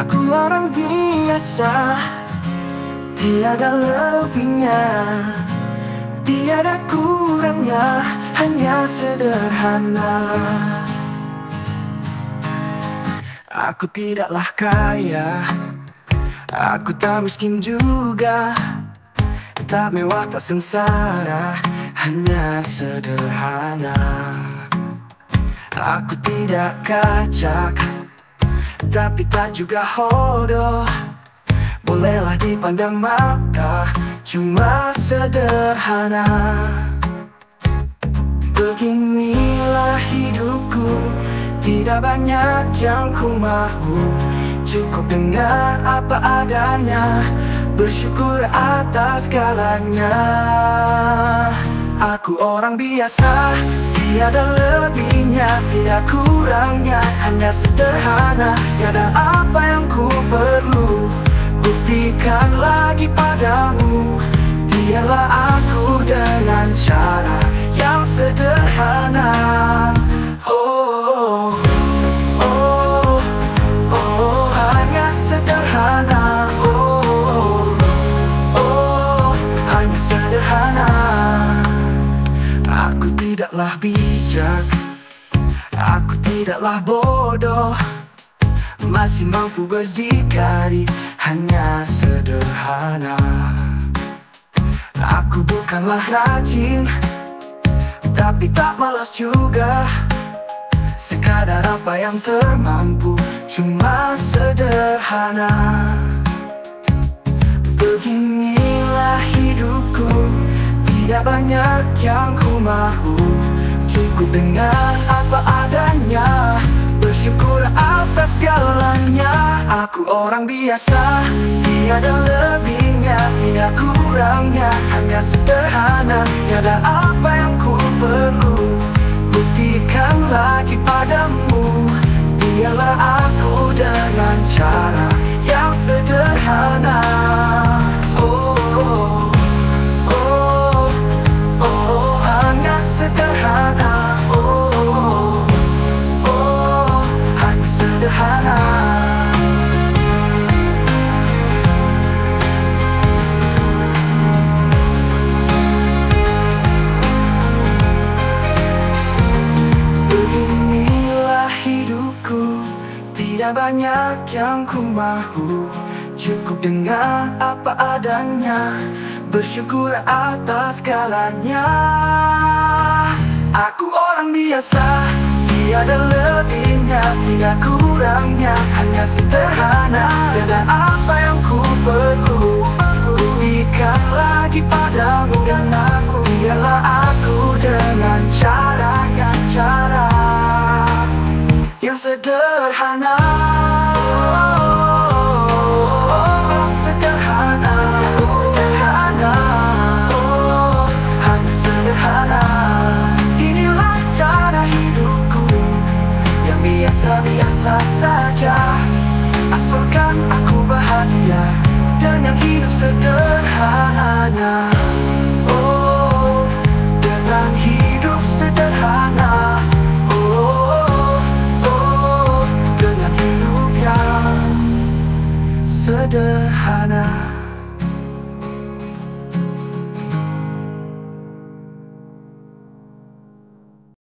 Aku orang biasa Tiada lebihnya. Tiada kurangnya Hanya sederhana. Aku tidaklah kaya Aku tak miskin juga. Tak mewah tak sengsara Hanya sederhana. Aku tidak kacak Tapi tak juga hodoh. Bolehlah dipandang mata Cuma sederhana. Beginilah hidupku Tidak banyak yang ku mahu. Cukup dengan apa adanya Bersyukur atas segalanya. Aku orang biasa Tiada lebihnya, tidak kurangnya Hanya sederhana. Tiada apa yang ku perlu Buktikan lagi padamu. Biarlah aku dengan cara tidaklah bijak. Aku tidaklah bodoh. Masih mampu berdikari Hanya sederhana. Aku bukanlah rajin Tapi tak malas juga. Sekadar apa yang termampu Cuma sederhana. Beginilah hidupku Tidak banyak yang ku mahu Cukup dengan apa adanya. Bersyukur atas segalanya Aku orang biasa Tiada lebihnya. Tidak kurangnya Hanya sederhana. Tiada Tidak banyak yang ku mahu. Cukup dengan apa adanya. Bersyukur atas segalanya. Aku orang biasa. Tiada lebihnya, tidak kurangnya. Hanya sederhana. Tiada apa yang ku perlu Yang sederhana. Sederhana. Sederhana. Oh, sederhana. Inilah cara hidupku Yang biasa-biasa saja. Asalkan aku bahagia Dengan hidup